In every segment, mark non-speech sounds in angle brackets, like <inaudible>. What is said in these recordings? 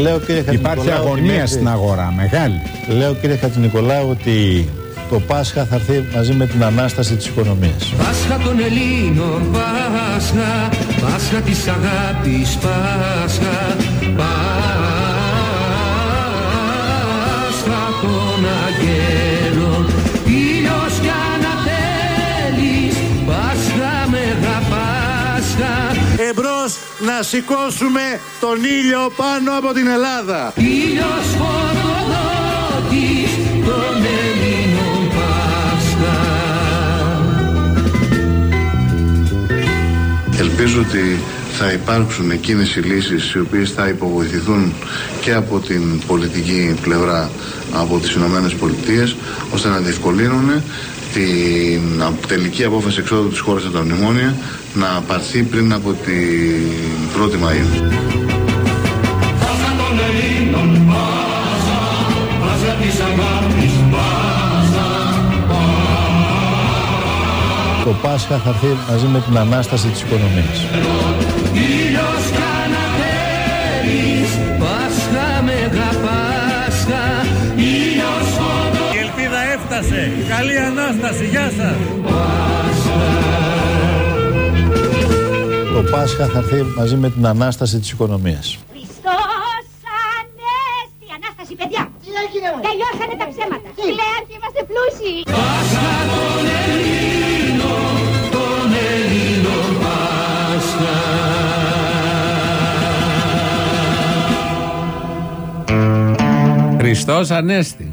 Λέω κύριε Υπάρχει αγωνία στην αγορά, μεγάλη. Λέω κύριε Χατζηνικολάου ότι το Πάσχα θα έρθει μαζί με την Ανάσταση της οικονομίας. Πάσχα των Ελλήνων, Πάσχα, Πάσχα της αγάπης, Πάσχα, Πάσχα των αγγέλων, ήλιος κι ανατέλεις, Πάσχα Μεγα Πάσχα, Εμπρός να σηκώσουμε τον ήλιο πάνω από την Ελλάδα. ήλιος φωτοδότης των Ελλήνων, Πάσχα. Ελπίζω ότι θα υπάρξουν εκείνες οι λύσεις οι οποίες θα υποβοηθηθούν και από την πολιτική πλευρά από τις Ηνωμένες Πολιτείες ώστε να διευκολύνουν την τελική απόφαση εξόδου της χώρας από τα μνημόνια να πάρθει πριν από την 1η Μαΐου. Το Πάσχα θα έρθει μαζί με την Ανάσταση της οικονομίας. Ελπίδα έφτασε. Καλή Ανάσταση. Γεια σας. Το Πάσχα θα έρθει μαζί με την Ανάσταση της οικονομίας. Χριστός Ανέστη! Ανάσταση, παιδιά! Τι έγινε, Τελειώσανε τα ψέματα. Πλέον και είμαστε πλούσιοι. Χριστός Ανέστη. Χρ- ε,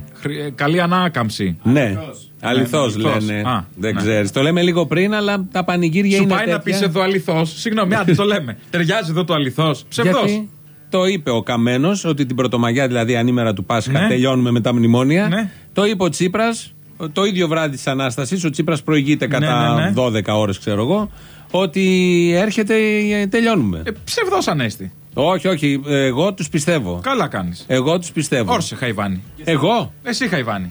Καλή ανάκαμψη. Ναι. Αληθώς αληθώς. λένε. Α, Δεν ναι. ξέρεις. Το λέμε λίγο πριν, αλλά τα πανηγύρια Σου είναι. πάει να τέτοια. πεις εδώ αληθό. Συγγνώμη, άντε το λέμε. <laughs> Ταιριάζει εδώ το αληθό. Ψευδός. Γιατί το είπε ο Καμένος ότι την Πρωτομαγιά, δηλαδή ανήμερα του Πάσχα, Ναι. τελειώνουμε με τα μνημόνια. Ναι. Το είπε ο Τσίπρας το ίδιο βράδυ της Ανάστασης. Ο Τσίπρας προηγείται κατά ναι, ναι. 12 ώρες, ξέρω εγώ. Ότι έρχεται, ε, τελειώνουμε. Ε, Ψευδός ανέστη. Όχι, όχι. Εγώ τους πιστεύω. Καλά κάνεις. Εγώ τους πιστεύω. Όρσε, Χαϊβάνη. Εγώ; Εσύ, Χαϊβάνη.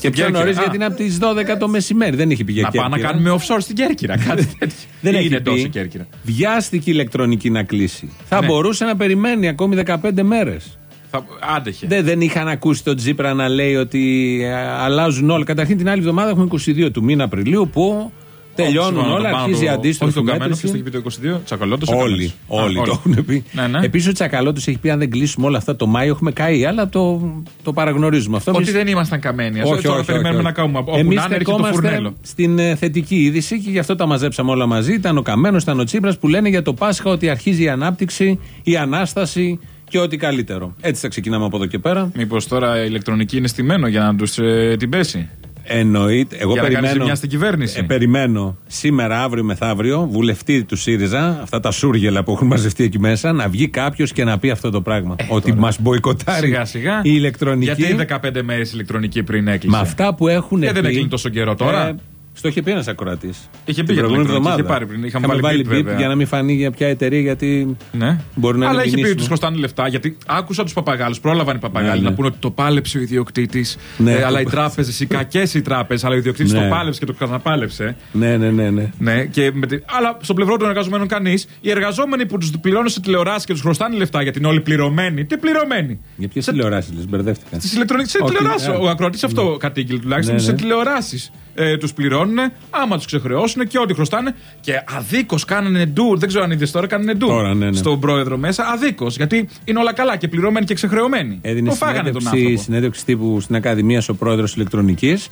Και πιο νωρίς Α. γιατί είναι από τις 12 το μεσημέρι. Δεν έχει πει για Να πάμε να Κέρκυρα. κάνουμε offshore στην Κέρκυρα. <laughs> Κάτι τέτοιο. Δεν Ή έχει είναι πει. τόσο Κέρκυρα. Βιάστηκε η ηλεκτρονική να κλείσει. Θα Ναι. μπορούσε να περιμένει ακόμη 15 μέρες. Θα... Άντεχε. Δεν, δεν είχαν ακούσει τον Τζίπρα να λέει ότι ε, αλλάζουν όλα. Καταρχήν την άλλη εβδομάδα έχουμε 22 του μήνα Απριλίου που τελειώνουν Συγγνώμη, όλα, το πάνω αρχίζει η το- αντίστροφη Όχι τον Καμένο, ποιο το μέτρηση. έχει πει το 22, Τσακαλώτος. Όλοι, όλοι το έχουν πει. Ναι, ναι. Επίσης ο Τσακαλώτος έχει πει: Αν δεν κλείσουμε όλα αυτά το Μάιο, έχουμε καεί. Αλλά το, το παραγνωρίζουμε αυτό. Ότι Εμείς- δεν ήμασταν καμένοι. Ας- όχι, τώρα όχι, περιμένουμε όχι, να κάνουμε. Όπου Εμείς να είναι, έρχεται το στεκόμαστε φουρνέλο. στην ε, θετική είδηση και γι' αυτό τα μαζέψαμε όλα μαζί. Ήταν ο Καμένος, ήταν ο Τσίπρας που λένε για το Πάσχα ότι αρχίζει η ανάπτυξη, η ανάσταση και ό,τι καλύτερο. Έτσι θα ξεκινάμε από εδώ και πέρα. Μήπως τώρα η ηλεκτρονική είναι στημένο για να τους την πέσει; Εννοείται. Εγώ Για να κάνεις περιμένω. ζημιά στην κυβέρνηση. Ε, περιμένω σήμερα, αύριο μεθαύριο, βουλευτή του ΣΥΡΙΖΑ, αυτά τα σούργελα που έχουν μαζευτεί εκεί μέσα, να βγει κάποιος και να πει αυτό το πράγμα. ότι μας μποϊκοτάρει Ε, Σιγά σιγά. η ηλεκτρονική. Γιατί 15 μέρες ηλεκτρονική πριν έκλεισε; Με αυτά που έχουν Ε, δεν πει. έκλεινε τόσο καιρό τώρα. Ε, στο είχε πει ένας ακροατής. Είχε πει Την για την προηγούμενη ηλεκτρονική, εβδομάδα. είχε πάρει πριν, είχαμε Είχαμε βάλει βάλει μπιπ, μπιπ βέβαια. για να μην φανεί για ποια εταιρεία, γιατί Ναι. μπορεί να Αλλά είναι έχει πει ότι μηνύσιμο. του χρωστάνε λεφτά. Γιατί άκουσα τους παπαγάλους, πρόλαβαν οι παπαγάλοι Ναι, ναι. να πούνε ότι το πάλεψε ο ιδιοκτήτης. Ναι. αλλά οι τράπεζες, οι κακές οι τράπεζες, αλλά ο ιδιοκτήτης Ναι. το πάλεψε και το ξαναπάλεψε. Ναι, ναι, ναι. ναι. Ναι, και με τη... Αλλά στο πλευρό των εργαζομένων κανείς. Οι εργαζόμενοι που τους πληρώνουν σε τηλεοράσει και τους χρωστάνε λεφτά γιατί είναι όλοι πληρωμένοι. Τι πληρωμένοι; Για ποιες Σε- τηλεοράσεις λες, μπερδεύτηκα. Στις ηλεκτρονικέ Ότι- τηλεοράσει. ε, Ο ακροατής αυτό κατήγγειλε τουλάχιστον. Ναι, Σε ναι. τηλεοράσεις ε, τους πληρώνουν, άμα τους ξεχρεώσουν και ό,τι χρωστάνε. Και αδίκως κάνανε ντου. Δεν ξέρω αν είδες τώρα, κάνανε ντου Τώρα, ναι, ναι. στον πρόεδρο μέσα. Αδίκως. Γιατί είναι όλα καλά και πληρώμενοι και ξεχρεωμένοι. Έδινε το φάγανε τον συνέντευξη, άνθρωπο. συνέντευξη τύπου στην Ακαδημία ο πρόεδρος ηλεκτρονικής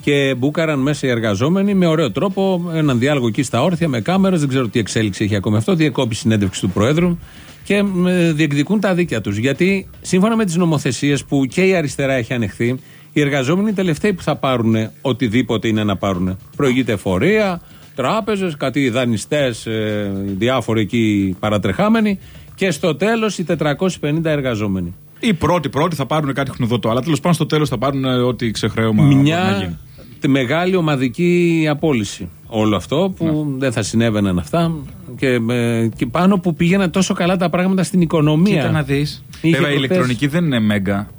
και μπούκαραν μέσα οι εργαζόμενοι με ωραίο τρόπο έναν διάλογο εκεί στα όρθια με κάμερες. Δεν ξέρω τι εξέλιξη έχει ακόμη αυτό. Διεκόπη συνέντευξη του πρόεδρου και ε, διεκδικούν τα δίκαια τους. Γιατί σύμφωνα με τις νομοθεσίες που και η αριστερά έχει ανεχθεί, οι εργαζόμενοι είναι οι τελευταίοι που θα πάρουν οτιδήποτε είναι να πάρουν. Προηγείται εφορία, τράπεζες, κάτι δανειστές, διάφοροι εκεί παρατρεχάμενοι και στο τέλος οι 450 εργαζόμενοι. Οι πρώτοι πρώτοι θα πάρουν κάτι χνουδωτό. Αλλά τέλος πάντων στο τέλος θα πάρουν ε, ό,τι ξεχρέωμα μπορεί να μια γίνει. τη μεγάλη ομαδική απόλυση. Όλο αυτό που Ναι. δεν θα συνέβαιναν αυτά και, ε, και πάνω που πήγαιναν τόσο καλά τα πράγματα στην οικονομία. Κοίτα να δεις. Είχε Βέβαια η προχθές- ηλεκτρονική δεν είναι μέγκα.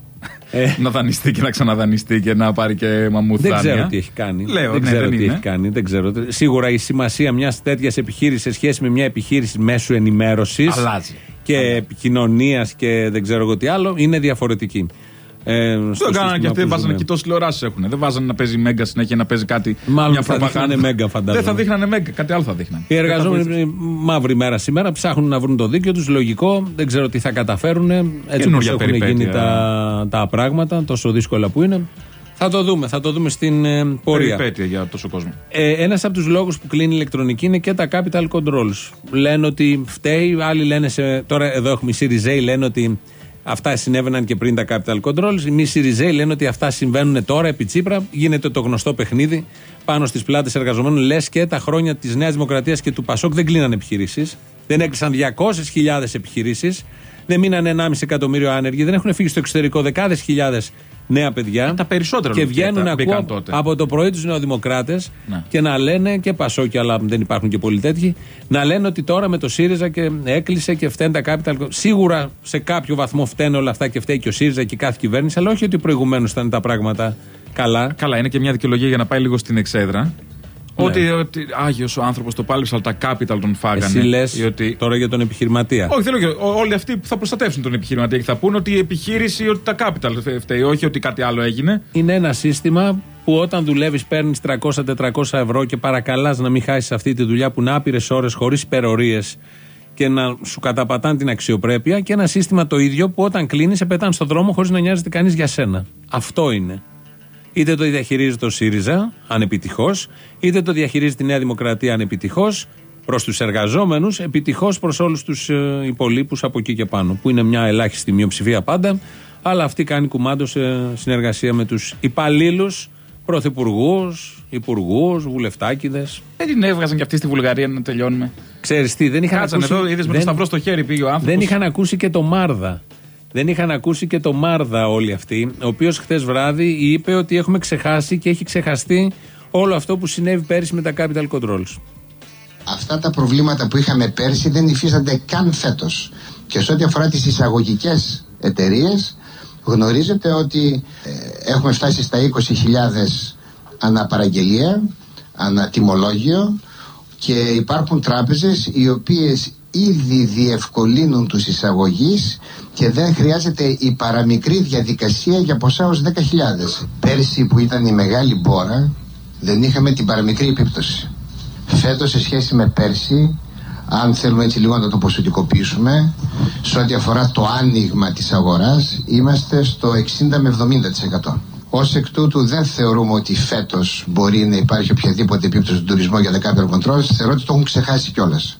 Ε. να δανειστεί και να ξαναδανειστεί και να πάρει και μαμούθ Δεν δάνεια. ξέρω τι έχει κάνει. Λέω, δεν ναι, ξέρω δεν τι είναι. έχει κάνει. Δεν ξέρω. Σίγουρα η σημασία μιας τέτοιας επιχείρησης σε σχέση με μια επιχείρηση μέσου ενημέρωσης Αλλάζει. και επικοινωνίας και δεν ξέρω εγώ τι άλλο είναι διαφορετική. Ε, στο Δεν κάνανε σύστημα και αυτοί, που βάζανε ζούμε. και τόσες τηλεοράσει έχουν. Δεν βάζανε να παίζει μέγκα συνέχεια να παίζει κάτι. Μάλλον μια θα προπαγάνδα. δείχνανε Μέγκα, φαντάζομαι. Δεν θα δείχνανε μέγκα, κάτι άλλο θα δείχνανε. Οι Δεν θα εργαζόμενοι βοήθησε. είναι μαύρη μέρα σήμερα ψάχνουν να βρουν το δίκιο τους. Λογικό, δεν ξέρω τι θα καταφέρουν. Έτσι όπως Καινούργια έχουν περιπέτεια. γίνει τα, τα πράγματα, τόσο δύσκολα που είναι. Θα το δούμε, θα το δούμε στην ε, πορεία. Περιπέτεια για τόσο κόσμο. Ε, Ένας από τους λόγους που κλείνει η ηλεκτρονική είναι και τα capital controls. Λένε ότι φταίει, άλλοι λένε σε. Τώρα εδώ έχουμε οι Σιριζέοι λένε ότι αυτά συνέβαιναν και πριν τα capital controls. Οι Σιριζέοι λένε ότι αυτά συμβαίνουν τώρα επί Τσίπρα. Γίνεται το γνωστό παιχνίδι πάνω στις πλάτες εργαζομένων. Λες και τα χρόνια της Νέας Δημοκρατίας και του Πασόκ δεν κλείναν επιχειρήσεις. Δεν έκλεισαν 200.000 επιχειρήσεις. Δεν μείνανε 1,5 εκατομμύριο άνεργοι. Δεν έχουν φύγει στο εξωτερικό δεκάδες χιλιάδες νέα παιδιά. τα περισσότερα Και λογικά βγαίνουν τα μπήκαν ακούω τότε. από το πρωί τους Νεοδημοκράτες Ναι. και να λένε και Πασόκι, αλλά δεν υπάρχουν και πολλοί τέτοιοι, να λένε ότι τώρα με το ΣΥΡΙΖΑ και έκλεισε και φταίνουν τα capital. Σίγουρα σε κάποιο βαθμό φταίνουν όλα αυτά και φταίει και ο ΣΥΡΙΖΑ και η κάθε κυβέρνηση, αλλά όχι ότι προηγουμένως ήταν τα πράγματα καλά. Καλά, είναι και μια δικαιολογία για να πάει λίγο στην εξέδρα. Ναι. Ότι, ότι Άγιος ο άνθρωπος το πάλεψε, αλλά τα capital τον φάγανε. Εσύ λες Ή ότι... τώρα για τον επιχειρηματία. Όχι, θέλω και ό- όλοι αυτοί που θα προστατεύσουν τον επιχειρηματία και θα πούν ότι η επιχείρηση, ότι τα capital φε- φταίει, όχι ότι κάτι άλλο έγινε. Είναι ένα σύστημα που όταν δουλεύεις παίρνεις 300-400 ευρώ και παρακαλάς να μην χάσεις αυτή τη δουλειά που είναι άπειρες ώρες χωρίς υπερορίες και να σου καταπατάνε την αξιοπρέπεια και ένα σύστημα το ίδιο που όταν κλείνεις σε πετάνε στον δρόμο χωρίς να νοιάζεται κανείς για σένα. Αυτό είναι. Είτε το διαχειρίζεται ο ΣΥΡΙΖΑ ανεπιτυχώς, είτε το διαχειρίζεται η Νέα Δημοκρατία ανεπιτυχώς προς τους εργαζόμενους, επιτυχώς προς όλους τους ε, υπολείπους από εκεί και πάνω. Που είναι μια ελάχιστη μειοψηφία πάντα, αλλά αυτή κάνει κουμάντο σε συνεργασία με τους υπαλλήλους, πρωθυπουργούς, υπουργούς, βουλευτάκιδε. Δεν την έβγαζαν και αυτοί στη Βουλγαρία να τελειώνουμε. Ξέρεις τι, δεν είχαν Κάτσανε ακούσει. εδώ, είδες με δεν- το σταυρό στο χέρι πήγε ο άνθρωπος. δεν είχαν ακούσει και το Μάρδα. Δεν είχαν ακούσει και το Μάρδα όλοι αυτοί, ο οποίος χθες βράδυ είπε ότι έχουμε ξεχάσει και έχει ξεχαστεί όλο αυτό που συνέβη πέρυσι με τα capital controls. Αυτά τα προβλήματα που είχαμε πέρσι δεν υφίστανται καν φέτος. Και σε ό,τι αφορά τις εισαγωγικές εταιρείες, γνωρίζετε ότι ε, έχουμε φτάσει στα 20.000 αναπαραγγελία, ανατιμολόγιο και υπάρχουν τράπεζες οι οποίες ήδη διευκολύνουν τους εισαγωγείς και δεν χρειάζεται η παραμικρή διαδικασία για ποσά ως 10.000. Πέρσι που ήταν η μεγάλη μπόρα δεν είχαμε την παραμικρή επίπτωση. Φέτος σε σχέση με πέρσι, αν θέλουμε έτσι λίγο να το ποσοτικοποιήσουμε, σε ό,τι αφορά το άνοιγμα της αγοράς, είμαστε στο 60 με 70%. Ως εκ τούτου δεν θεωρούμε ότι φέτος μπορεί να υπάρχει οποιαδήποτε επίπτωση του τουρισμού για τα capital controls. Θεωρώ ότι το έχουν ξεχάσει κιόλας.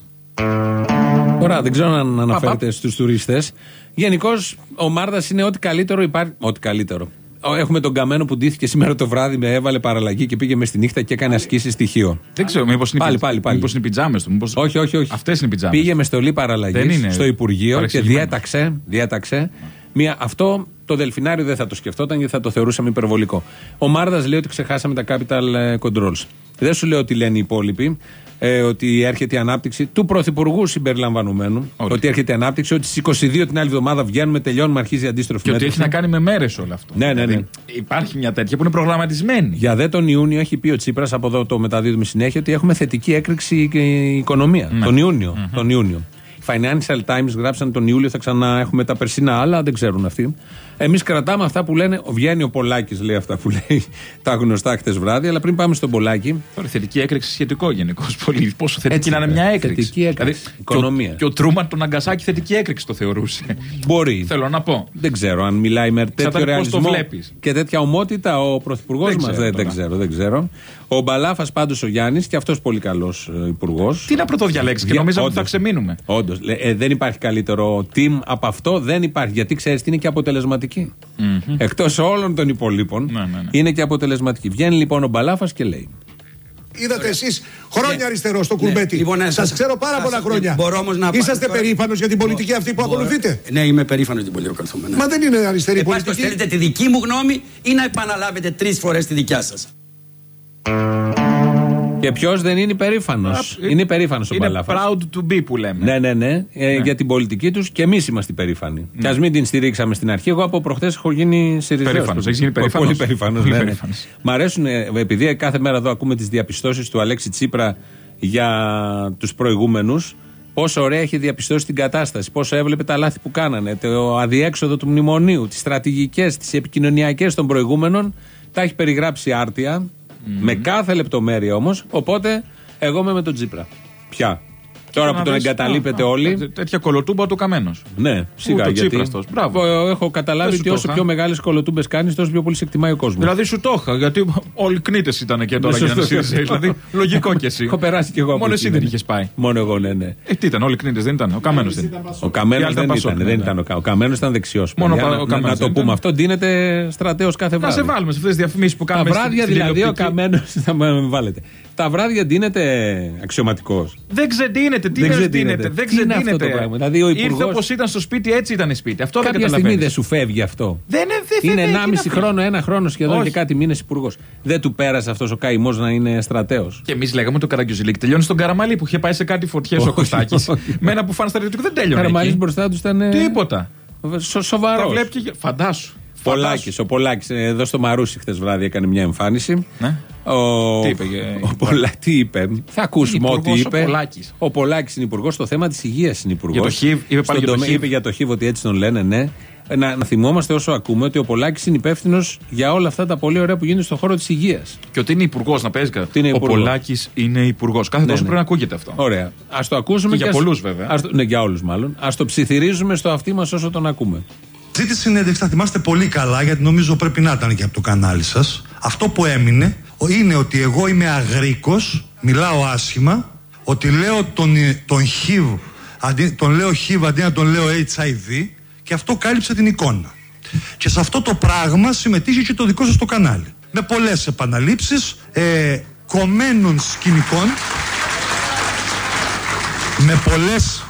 Τώρα δεν ξέρω αν αναφέρεται στους τουρίστες. Γενικώς ο Μάρδας είναι ό,τι καλύτερο υπάρχει. Ό,τι καλύτερο. Ο- Έχουμε τον Καμένο που ντύθηκε σήμερα το βράδυ, με έβαλε παραλλαγή και πήγε μες στη νύχτα και έκανε ασκήσεις στοιχείο. Δεν ξέρω, μήπως είναι, Πάλι, οι πι- πάλι, πάλι. μήπως είναι οι πιτζάμες του. Μήπως... Όχι, όχι, όχι. Αυτές είναι οι πιτζάμες. Πήγε με στολή παραλλαγής Δεν είναι στο Υπουργείο και παρεξηγημένο. διέταξε, διέταξε μια, αυτό το Δελφινάριο δεν θα το σκεφτόταν γιατί θα το θεωρούσαμε υπερβολικό. Ο Μάρδας λέει ότι ξεχάσαμε τα capital ε, controls. Δεν σου λέω ότι λένε οι υπόλοιποι, ε, ότι έρχεται η ανάπτυξη του Πρωθυπουργού συμπεριλαμβανομένου. Ότι. Ότι έρχεται η ανάπτυξη, ότι στις 22 την άλλη εβδομάδα βγαίνουμε, τελειώνουμε, αρχίζει η αντίστροφη Και ότι έχει μέτρηση. να κάνει με μέρες όλο αυτό. Ναι, ναι, ναι. Δηλαδή, υπάρχει μια τέτοια που είναι προγραμματισμένη. Για δε τον Ιούνιο έχει πει ο Τσίπρας, από εδώ το μεταδίδουμε συνέχεια, ότι έχουμε θετική έκρηξη και η οικονομία. Ναι. Τον Ιούνιο. Τον Ιούνιο. Οι Financial Times γράψαν τον Ιούλιο, θα ξανά έχουμε τα περσινά άλλα, δεν ξέρουν αυτοί. Εμείς κρατάμε αυτά που λένε. Βγαίνει ο Πολάκης, λέει αυτά που λέει τα γνωστά χτες βράδυ, αλλά πριν πάμε στον Πολάκη. Τώρα, θετική έκρηξη σχετικό γενικώ. Πολύ. Πόσο θετική Έτσι, να είναι βέβαια. μια έκρηξη. Θετική έκρηξη. Οικονομία. Και ο, και ο Τρούμαν τον Αγκασάκη θετική έκρηξη το θεωρούσε. Μπορεί. Θέλω να πω. Δεν ξέρω αν μιλάει με τέτοιο Εξαρτάται πώς ρεαλισμό το βλέπεις. και τέτοια ομότητα ο πρωθυπουργός Δεν μας. ξέρω Δεν, δεν τώρα. ξέρω, δεν ξέρω. Ο Μπαλάφας πάντως ο Γιάννης και αυτός πολύ καλός υπουργός. Τι να πρωτοδιαλέξει και Για- νομίζαμε ότι θα όντως. ξεμείνουμε. Όντως. δεν υπάρχει καλύτερο team από αυτό. Δεν υπάρχει. Γιατί ξέρεις τι είναι και αποτελεσματική. Εκτός όλων των υπολείπων Ναι, ναι, ναι. είναι και αποτελεσματική. Βγαίνει λοιπόν ο Μπαλάφας και λέει. Είδατε εσείς χρόνια αριστερό στο κουρμπέτι. Λοιπόν, ναι, Σας σας- ξέρω πάρα σας- πολλά χρόνια. μπορώ όμως να- Είσαστε τώρα- περήφανος για την πολιτική αυτή που Μπορώ- ακολουθείτε; Ναι, είμαι περήφανος για την πολιτική που ακολουθούμε. ναι. Μα δεν είναι αριστερή Εν πάση πολιτική. θέλετε τη δική μου γνώμη ή να επαναλάβετε τρεις φορές τη δικιά σας; Και ποιος δεν είναι υπερήφανος. Είναι υπερήφανος ο Είναι Μπαλάφα. proud to be που λέμε. Ναι, ναι, ναι. Ε, Για την πολιτική τους και εμείς είμαστε υπερήφανοι. Και ας μην την στηρίξαμε στην αρχή. Εγώ από προχθές έχω γίνει Σιριζέο. Περήφανος. Έχεις γίνει περήφανος. Πολύ περήφανο. Πολύ Ναι, ναι. περήφανος. Μ' αρέσουν, ε, επειδή κάθε μέρα εδώ ακούμε τις διαπιστώσεις του Αλέξη Τσίπρα για τους προηγούμενους Πόσο ωραία έχει διαπιστώσει την κατάσταση, πόσο έβλεπε τα λάθη που κάνανε, το αδιέξοδο του μνημονίου, τις στρατηγικές, τις επικοινωνιακές των προηγούμενων. Τα έχει περιγράψει άρτια, με κάθε λεπτομέρεια όμως. Οπότε εγώ είμαι με τον Τζίπρα. Πια. Τώρα να που τον βρεις- εγκαταλείπεται α, α, όλοι. τέ- Τέτοια κολοτούμπα του καμένος. Ναι, σιγά Ούτε ο γιατί. Τσίπρας τόσο. Μπράβο. Εγώ έχω καταλάβει Δεν σου ότι το όσο είχα. πιο μεγάλες κολοτούμπες κάνεις, τόσο πιο πολύ σε εκτιμάει ο κόσμος. Δηλαδή σου το είχα, γιατί όλοι κνήτες ήταν και τώρα Ναι, για να σωστό. είσαι. Δηλαδή, λογικό κι εσύ. Έχω περάσει κι εγώ από Μόνο εκεί, εσύ δεν ναι. είχες πάει. Μόνο εγώ, ναι, ναι. Ε, τι ήταν, όλοι κνήτες δεν ήταν. Ο καμένος δεν ήταν. Ο Καμένος Οι άλλοι δεν Πασόκ, ήταν. ναι, Δεν ναι. ήταν ο, Κα- ο Καμένος ήταν δεξιός. Μόνο ο να, Καμένος να το δεν πούμε ήταν. αυτό. Ντύνεται στρατέο κάθε Να βράδυ. σε βάλουμε σε αυτές τις διαφημίσεις που Τα κάνουμε. βράδια στην δηλαδή ο τηλεοπτική. Καμένος. Θα με βάλετε. Τα βράδια ντύνεται αξιωματικός. Δεν ξεντίνεται, τι Δεν δεν ξεντίνεται. ξεντίνεται. Δεν Τι είναι αυτό ξεντίνεται. το πράγμα; Δηλαδή, ο Ήρθε υπουργός- όπως ήταν στο σπίτι, έτσι ήταν σπίτι. Αυτό δεν Κάποια στιγμή καταλαβαίνεις. δεν σου φεύγει αυτό. Δεν είναι, δεν Είναι φεύγει, 1,5 είναι χρόνο, ένα χρόνο σχεδόν Όχι. και κάτι μήνες υπουργός. Δεν του πέρασε αυτός ο καημός να είναι στρατέος. Και εμείς λέγαμε το Καραγκιουζιλίκ. Τελειώνει στον Καραμαλή που είχε πάει σε κάτι φωτιές ο Κωστάκης. Με ένα που φάνε στρατιωτικό δεν τέλειωνε. Καραμαλής εκεί. μπροστά τους ήταν. Τίποτα. Τα Σοβαρός. βλέπει και. γε- Φαντάσου. Πολάκης. Ο Πολάκης εδώ στο Μαρούσι χθες βράδυ έκανε μια εμφάνιση. Ναι. Ο... Τι είπε, ε, ο Πολα... Τι είπε; Θα ακούσουμε Είναι ό,τι υπουργός είπε. ο Πολάκης. Ο Πολάκης είναι υπουργός στο θέμα της υγείας. Είναι υπουργός. Για το HIV, είπε πάλι για το HIV. Είπε για το HIV ότι έτσι τον λένε, ναι. Να, να θυμόμαστε όσο ακούμε ότι ο Πολάκης είναι υπεύθυνος για όλα αυτά τα πολύ ωραία που γίνονται στον χώρο της υγείας. Και ότι είναι υπουργός να παίζει κατά. είναι Ο υπουργός; Πολάκης είναι υπουργός. Κάθε Ναι, τόσο ναι. πρέπει να ακούγεται αυτό. Ωραία. Α το ακούσουμε Και για ας- πολλούς, βέβαια. ας το- ναι, για όλους μάλλον. Α το ψιθυρίζουμε στο αυτί μας όσο τον ακούμε. Αυτή τη συνέντευξη θα θυμάστε πολύ καλά γιατί νομίζω πρέπει να ήταν και από το κανάλι σας. Αυτό που έμεινε ο- είναι ότι εγώ είμαι αγρίκος, μιλάω άσχημα, ότι λέω τον, ε, τον HIV, αντί, τον λέω HIV αντί να τον λέω HIV και αυτό κάλυψε την εικόνα. Και σε αυτό το πράγμα συμμετείχε και το δικό σας το κανάλι. Με πολλές επαναλήψεις, ε, κομμένων σκηνικών, με πολλές,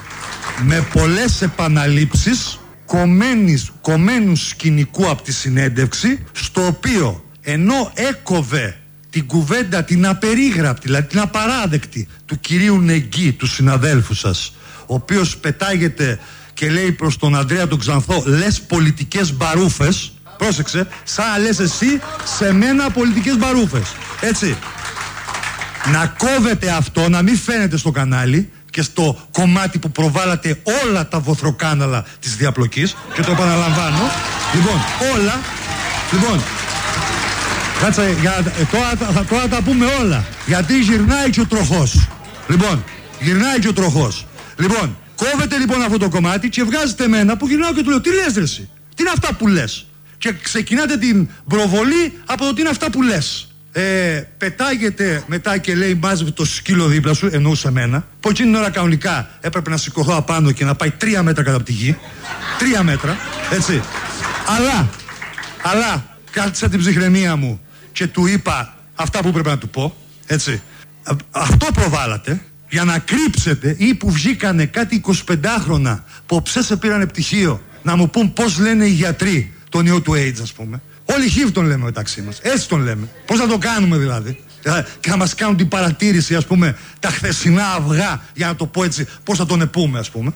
με πολλές επαναλήψεις κομμένης, κομμένου σκηνικού από τη συνέντευξη στο οποίο ενώ έκοβε την κουβέντα την απερίγραπτη, δηλαδή την απαράδεκτη του κυρίου Νεγκή, του συναδέλφου σας ο οποίος πετάγεται και λέει προς τον Ανδρέα τον Ξανθό λες πολιτικές μπαρούφες πρόσεξε, σαν να λες εσύ σε μένα πολιτικές μπαρούφες έτσι. Να κόβετε αυτό, να μην φαίνεται στο κανάλι και στο κομμάτι που προβάλλατε όλα τα βοθροκάναλα της διαπλοκής και το επαναλαμβάνω. Λοιπόν, όλα. Λοιπόν, κάτσε, για, ε, τώρα, θα- θα, τώρα τα πούμε όλα. Γιατί γυρνάει και ο τροχός. Λοιπόν, γυρνάει και ο τροχός. Λοιπόν, κόβετε λοιπόν αυτό το κομμάτι και βγάζετε εμένα που γυρνάω και του λέω τι λες ρε εσύ, τι είναι αυτά που λες; Και ξεκινάτε την προβολή από το τι είναι αυτά που λες; Ε, πετάγεται μετά και λέει μάζευε το σκύλο δίπλα σου, εννοούσε εμένα. Που εκείνη την ώρα κανονικά έπρεπε να σηκωθώ απάνω και να πάει τρία μέτρα κατά από τη γη. Τρία μέτρα, έτσι. Αλλά, αλλά, κράτησα την ψυχραιμία μου και του είπα αυτά που πρέπει να του πω, έτσι. Α- Αυτό προβάλλατε για να κρύψετε ή που βγήκανε κάτι 25χρονα που ψέσε πήρανε πτυχίο να μου πούν πώς λένε οι γιατροί τον ιό του AIDS ας πούμε. Όλοι HIV τον λέμε μεταξύ μας. Έτσι τον λέμε. Πώς θα το κάνουμε δηλαδή; Ε, Και θα μας κάνουν την παρατήρηση ας πούμε τα χθεσινά αυγά για να το πω έτσι πώς θα τον επούμε ας πούμε.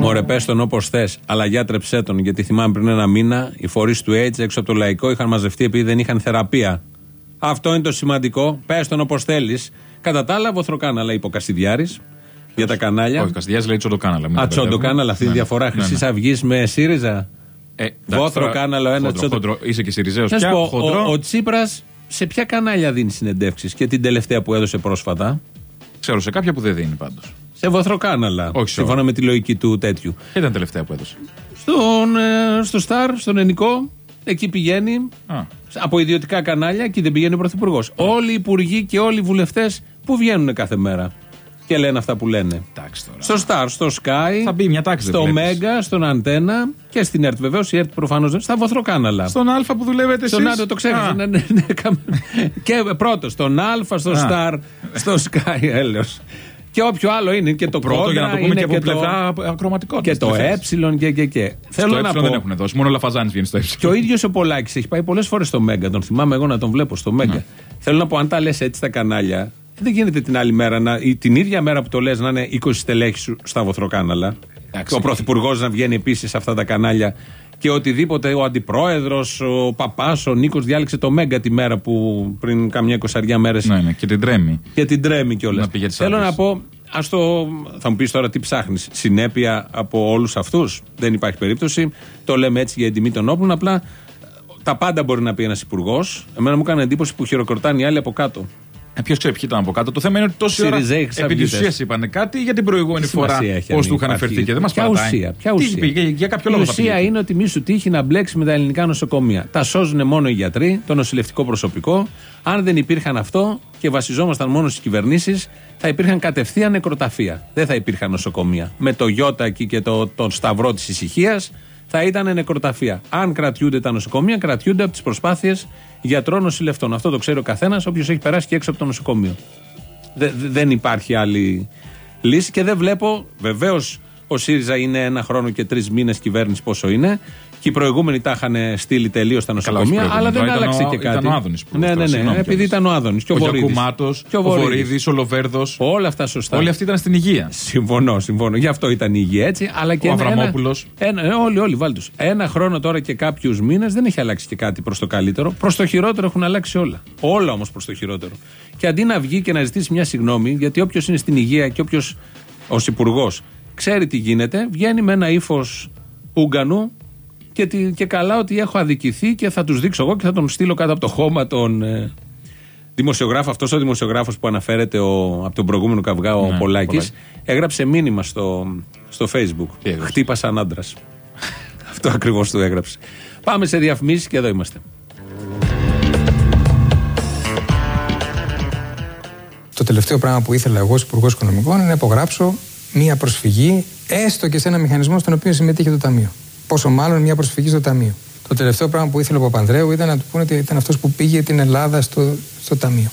Μωρέ, πες τον όπως θες, αλλά γιάτρεψέ τον. Γιατί θυμάμαι πριν ένα μήνα οι φορείς του AIDS έξω από το λαϊκό είχαν μαζευτεί επειδή δεν είχαν θεραπεία. Αυτό είναι το σημαντικό. Πες τον όπως θέλεις. Κατά τα άλλα, βοθροκάναλα είπε ο Κασιδιάρη για τα κανάλια. Όχι, Καστιδιάζη λέει τσοντοκάναλα. μην Α, τα μπερδεύουμε. τσόντοκάναλα, αυτή η Ναι, διαφορά ναι, Χρυσής ναι. Αυγής με ΣΥΡΙΖΑ. Ε, εντάξει, Βόθρο τώρα, κάναλο ένα χοντρό, τσόντο. χοντρό. Είσαι και Σιριζέος Να σου πια. πω, χοντρό. ο, ο Τσίπρας σε ποια κανάλια δίνει συνεντεύξεις και την τελευταία που έδωσε πρόσφατα; Ξέρω σε κάποια που δεν δίνει πάντως. Σε βοθροκάναλα. Όχι σε Σύμφωνα όλα. με τη λογική του τέτοιου. Ποια ήταν η τελευταία που έδωσε; Στον, ε, στο Σταρ, στον Ενικό, εκεί πηγαίνει. Α. Από ιδιωτικά κανάλια, εκεί δεν πηγαίνει ο Πρωθυπουργός. Όλοι οι υπουργοί και όλοι οι βουλευτές που βγαίνουν κάθε μέρα και λένε αυτά που λένε. Εντάξει τώρα. Στο Star, στο Sky, Θα μπει μια τάξη, δεν στο βλέπεις. Μέγκα, στον Αντένα και στην ΕΡΤ. Βεβαίως η ΕΡΤ προφανώς δεν. Στα βοθροκάναλα. Στον Α που δουλεύετε εσείς; Στον Άντο το ξέχασα. Ναι, ναι, ναι, καμ- και πρώτος, στον Α, στο Α. Star, στο Sky, έλεος. Και όποιο άλλο είναι. Και το Πρώτο για να το Κόντρα πούμε είναι και από το- πλευρά ακροματικότητας. Και το Ε και και και. Θέλω Θέλω να δεν πω. έχουν δώσει. Μόνο ο Λαφαζάνης βγαίνει στο Ε. Και ο ίδιος ο Πολάκης έχει πάει πολλές φορές στο Μέγκα. Τον θυμάμαι εγώ να τον βλέπω στο Μέγκα. Ναι. Θέλω να πω, αν τα λες έτσι στα κανάλια, δεν γίνεται την άλλη μέρα, να, ή την ίδια μέρα που το λες, να είναι 20 στελέχη σου στα βοθροκάναλα. Εντάξει. ο πρωθυπουργός να βγαίνει επίσης σε αυτά τα κανάλια. Και οτιδήποτε ο αντιπρόεδρος, ο παπάς, ο Νίκος διάλεξε το Μέγκα τη μέρα που πριν καμιά εικοσαριά μέρες Ναι, ναι, και την τρέμει. και την τρέμει κιόλας. Να πήγε τις Θέλω άδειες. να πω, ας το. Θα μου πεις τώρα τι ψάχνεις. Συνέπεια από όλους αυτούς; Δεν υπάρχει περίπτωση. Το λέμε έτσι για την τιμή των όπλων. Απλά τα πάντα μπορεί να πει ένας υπουργός. Εμένα μου έκανε εντύπωση που χειροκροτάνε οι άλλοι από κάτω. Ε, Ποιος ξέρει ποιοι ήταν από κάτω. Το θέμα είναι ότι τόση ώρα Σιριζέοι, επί της Χρυσαυγίτες. ουσίας είπαν κάτι για την προηγούμενη φορά. Σημασία έχει Πώς αν του είχαν υπάρχει. φερθεί και δεν μας Ποια παρατάει. ουσία, ποια Τι ουσία. πήγε, για κάποιο Η λόγο θα ουσία πήγε. είναι ότι μη σου τύχει να μπλέξει με τα ελληνικά νοσοκομεία. Τα σώζουν μόνο οι γιατροί, το νοσηλευτικό προσωπικό. Αν δεν υπήρχαν αυτό και βασιζόμασταν μόνο στις κυβερνήσεις, θα υπήρχαν κατευθείαν νεκροταφεία. Δεν θα υπήρχαν νοσοκομεία. Με το Ιώτα εκεί και το, το σταυρό της ησυχίας θα ήταν νεκροταφεία. Αν κρατιούνται τα νοσοκομεία, κρατιούνται από τις προσπάθειες γιατρών νοσηλευτών. Αυτό το ξέρει ο καθένας, όποιος έχει περάσει και έξω από το νοσοκομείο. Δε- δε- δεν υπάρχει άλλη λύση και δεν βλέπω. Βεβαίως ο ΣΥΡΙΖΑ είναι ένα χρόνο και τρεις μήνες κυβέρνηση πόσο είναι. Και οι προηγούμενοι τα είχαν στείλει τελείως τα Καλά, όχι νοσοκομεία, αλλά δεν προηγούμενοι. άλλαξε Ήταν ο- και κάτι. ήταν ο Άδωνης υπουργός ναι, τώρα, ναι, ναι, συγγνώμη επειδή κιόλας. ήταν ο Άδωνης. Και ο, Ο Βορύδης. Γιακουμάτος, Και ο Βορύδης. Βορύδης, ο Λοβέρδος. Όλα αυτά σωστά. Όλοι αυτοί ήταν στην υγεία. Συμφωνώ, συμφωνώ. Γι' αυτό ήταν η υγεία έτσι. Αλλά και Ο ένα- Αβραμόπουλος. Ένα, ένα, όλοι, όλοι, βάλτε τους. Ένα χρόνο τώρα και κάποιους μήνες δεν έχει αλλάξει και κάτι προς το καλύτερο. Προς το χειρότερο έχουν αλλάξει όλα. Όλα όμως προς το χειρότερο. Και αντί να βγει και να ζητήσει μια συγγνώμη, γιατί όποιος είναι στην υγεία και όποιο ως υπουργός ξέρει τι γίνεται, βγαίνει με ένα ύφος Ούγκανου και, τι- και καλά ότι έχω αδικηθεί και θα τους δείξω εγώ και θα τον στείλω κάτω από το χώμα τον ε, δημοσιογράφο. Αυτός ο δημοσιογράφος που αναφέρεται ο, από τον προηγούμενο καυγά, ο Ναι, Πολάκης, Πολάκης. έγραψε μήνυμα στο, στο Facebook. έγραψε; Χτύπα σαν άντρας. <laughs> Αυτό ακριβώς του έγραψε. Πάμε σε διαφημίσεις και εδώ είμαστε. Το τελευταίο πράγμα που ήθελα εγώ, Υπουργός Οικονομικών, είναι να υπογράψω μία προσφυγή, έστω και σε ένα μηχανισμό στον οποίο συμμετείχε το Ταμείο. Πόσο μάλλον μία προσφυγή στο Ταμείο. Το τελευταίο πράγμα που ήθελε ο Παπανδρέου ήταν να του πούνε ότι ήταν αυτός που πήγε την Ελλάδα στο, στο Ταμείο.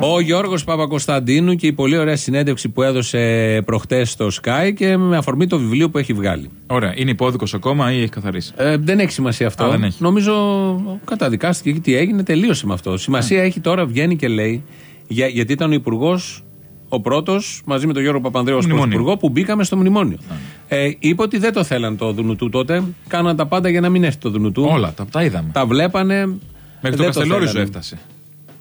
Ο Γιώργος Παπακοσταντίνου και η πολύ ωραία συνέντευξη που έδωσε προχτές στο Sky και με αφορμή το βιβλίο που έχει βγάλει. Ωραία. Είναι υπόδικος ακόμα ή έχει καθαρίσει; Ε, δεν έχει σημασία αυτό. Α, δεν έχει. Νομίζω καταδικάστηκε και τι έγινε, τελείωσε με αυτό. Σημασία έχει τώρα, βγαίνει και λέει, για, γιατί ήταν ο υπουργός, ο πρώτος, μαζί με τον Γιώργο Παπανδρέου ως Μνημόνιο. πρωθυπουργό, που μπήκαμε στο μνημόνιο. Ε, είπε ότι δεν το θέλαν το Δουνουτού τότε. Κάναν τα πάντα για να μην έρθει το Δουνουτού. Όλα τα, τα είδαμε. Τα βλέπανε. Μέχρι το δεν Καστελόριζο θέλανε. έφτασε.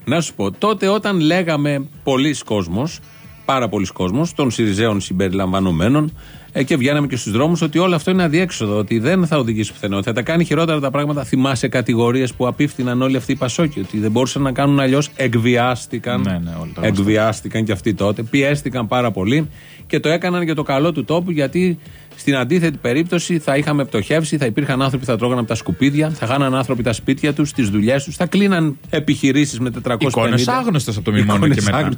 Να σου πω, τότε όταν λέγαμε πολλοί κόσμος, πάρα πολλοί κόσμος, των Σιριζέων συμπεριλαμβανομένων, ε, και βγαίναμε και στους δρόμους ότι όλο αυτό είναι αδιέξοδο, ότι δεν θα οδηγήσει πουθενά, ότι θα τα κάνει χειρότερα τα πράγματα. Θυμάσαι κατηγορίες που απίφθηναν όλοι αυτοί οι Πασόκοι, ότι δεν μπορούσαν να κάνουν αλλιώς. Εκβιάστηκαν. Ναι, ναι, όλοι τα εκβιάστηκαν και αυτοί τότε. Πιέστηκαν πάρα πολύ και το έκαναν για το καλό του τόπου, γιατί στην αντίθετη περίπτωση θα είχαμε πτωχεύσει, θα υπήρχαν άνθρωποι που θα τρώγαν από τα σκουπίδια, θα χάναν άνθρωποι τα σπίτια τους, τις δουλειές τους, θα κλείναν επιχειρήσεις με 450. Εικόνες άγνωστες από το μνημόνιο Εικόνες και μετά.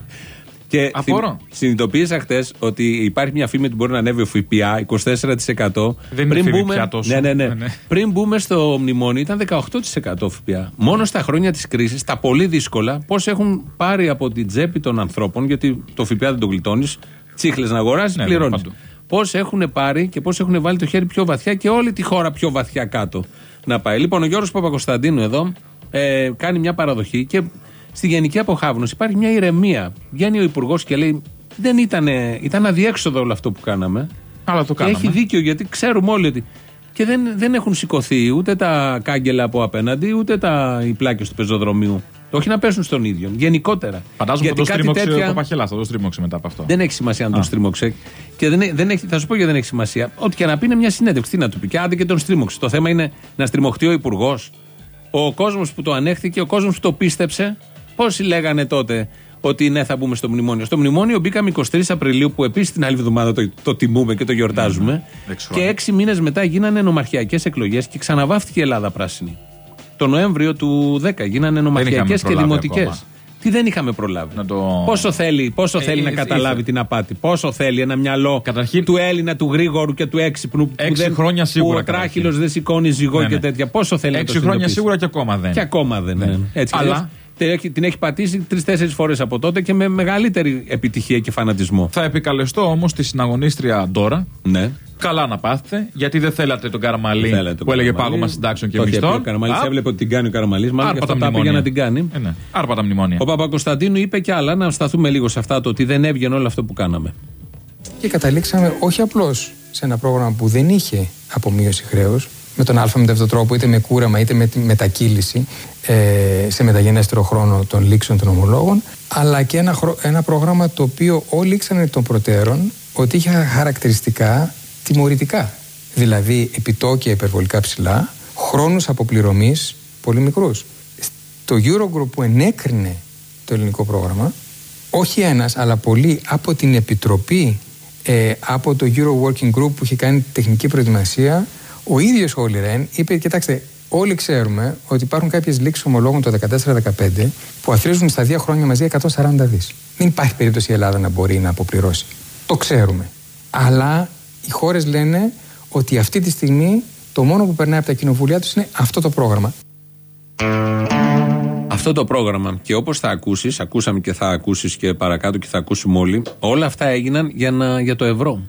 Άγνωστες. Και Απορώ. θυ- συνειδητοποίησα χτε ότι υπάρχει μια φήμη ότι μπορεί να ανέβει ο ΦΠΑ 24%. Δεν είναι φήμη πια τόσο. Ναι, ναι, ναι. Ναι, ναι. Πριν μπούμε στο μνημόνιο ήταν 18% ΦΠΑ. Μόνο στα χρόνια της κρίσης, τα πολύ δύσκολα, πώς έχουν πάρει από την τσέπη των ανθρώπων, γιατί το ΦΠΑ δεν το γλιτώνεις, τσίχλες να αγοράζεις, Ναι, ναι, πληρώνεις. παντού. Πώς έχουν πάρει και πώς έχουν βάλει το χέρι πιο βαθιά και όλη τη χώρα πιο βαθιά κάτω να πάει. Λοιπόν, ο Γιώργος Παπακοσταντίνου εδώ ε, κάνει μια παραδοχή και στη γενική αποχάβνωση υπάρχει μια ηρεμία. Βγαίνει ο Υπουργός και λέει: Δεν ήταν, ήταν αδιέξοδο όλο αυτό που κάναμε. Αλλά το Και κάναμε. έχει δίκιο γιατί ξέρουμε όλοι ότι. Και δεν, δεν έχουν σηκωθεί ούτε τα κάγκελα από απέναντι, ούτε τα, οι πλάκες του πεζοδρομίου. Όχι να πέσουν στον ίδιο. Γενικότερα. Φαντάζομαι Γιατί ότι το κάτι στρίμωξε τέτοια- ο Παπαχελά. Θα το στρίμωξε μετά από αυτό. δεν έχει σημασία αν τον στρίμωξε. Και δεν, έ- δεν έχει, θα σου πω γιατί δεν έχει σημασία. Ό,τι και να πει είναι μια συνέντευξη. Τι να του πει; Και άντε και τον στρίμωξε. Το θέμα είναι να στριμωχτεί ο υπουργός. Ο κόσμος που το ανέχθηκε, ο κόσμος που το πίστεψε. Πόσοι λέγανε τότε ότι ναι, θα μπούμε στο μνημόνιο. Στο μνημόνιο μπήκαμε 23 Απριλίου, που επίσης την άλλη εβδομάδα το, το τιμούμε και το γιορτάζουμε. Έξι Και χρόνια. έξι μήνες μετά γίνανε νομαρχιακές εκλογές και ξαναβάφτηκε η Ελλάδα πράσινη. Το Νοέμβριο του 10 γίνανε νομαρχιακές και προλάβει δημοτικές. ακόμα. Τι δεν είχαμε προλάβει. Να το- Πόσο θέλει, πόσο Ε, θέλει να ε, καταλάβει ήρθε. την απάτη. Πόσο θέλει ένα μυαλό Καταρχήν- του Έλληνα, του γρήγορου και του έξυπνου. που Έξι δεν- χρόνια σίγουρα, Που ο καταρχήν. τράχυλος δεν σηκώνει ζυγό Ναι, και ναι. τέτοια. Πόσο θέλει να το Έξι χρόνια συνειδητοποιήσει. σίγουρα και ακόμα δεν. Και ακόμα δεν. Ναι. ναι. Έτσι, Αλλά- Αλλά την έχει πατήσει τρει-τέσσερι φορές από τότε και με μεγαλύτερη επιτυχία και φανατισμό. Θα επικαλεστώ όμως τη συναγωνίστρια Ντόρα. Ναι. Καλά να πάθετε, γιατί δεν θέλατε τον Καραμαλή Θέλετε τον που έλεγε Καραμαλή. πάγωμα συντάξεων και Το είχε πει μισθών. Ο Καραμαλής Α, έβλεπε ότι την κάνει ο Καραμαλής. Μάλλον και Άρπα αυτό τα τα πήγε μνημόνια. να την κάνει. Ε, ναι. Άρπα τα μνημόνια. Ο Παπακοσταντίνου είπε και άλλα, να σταθούμε λίγο σε αυτά το ότι δεν έβγαινε όλο αυτό που κάναμε. Και καταλήξαμε όχι απλώς σε ένα πρόγραμμα που δεν είχε απομείωση χρέους, με τον α μεταβητό τρόπο, είτε με κούραμα είτε με τη μετακύληση ε, σε μεταγενέστερο χρόνο των λήξεων των ομολόγων, αλλά και ένα, χρο- ένα πρόγραμμα το οποίο όλοι ήξεραν εκ των προτέρων ότι είχε χαρακτηριστικά τιμωρητικά. Δηλαδή επιτόκια υπερβολικά ψηλά, χρόνους αποπληρωμής πολύ μικρούς. Το Eurogroup που ενέκρινε το ελληνικό πρόγραμμα, όχι ένας αλλά πολλοί από την Επιτροπή, ε, από το Euro Working Group που είχε κάνει τεχνική προετοιμασία, ο ίδιος ο Όλη Ρεν είπε, κοιτάξτε, όλοι ξέρουμε ότι υπάρχουν κάποιες λήξεις ομολόγων το 2014-2015 που αθροίζουν στα δύο χρόνια μαζί 140 δις. Δεν υπάρχει περίπτωση η Ελλάδα να μπορεί να αποπληρώσει. Το ξέρουμε. Αλλά οι χώρες λένε ότι αυτή τη στιγμή το μόνο που περνάει από τα κοινοβουλία τους είναι αυτό το πρόγραμμα. Αυτό το πρόγραμμα και όπως θα ακούσεις, ακούσαμε και θα ακούσεις και παρακάτω και θα ακούσουμε όλοι, όλα αυτά έγιναν για, να, για το ευρώ.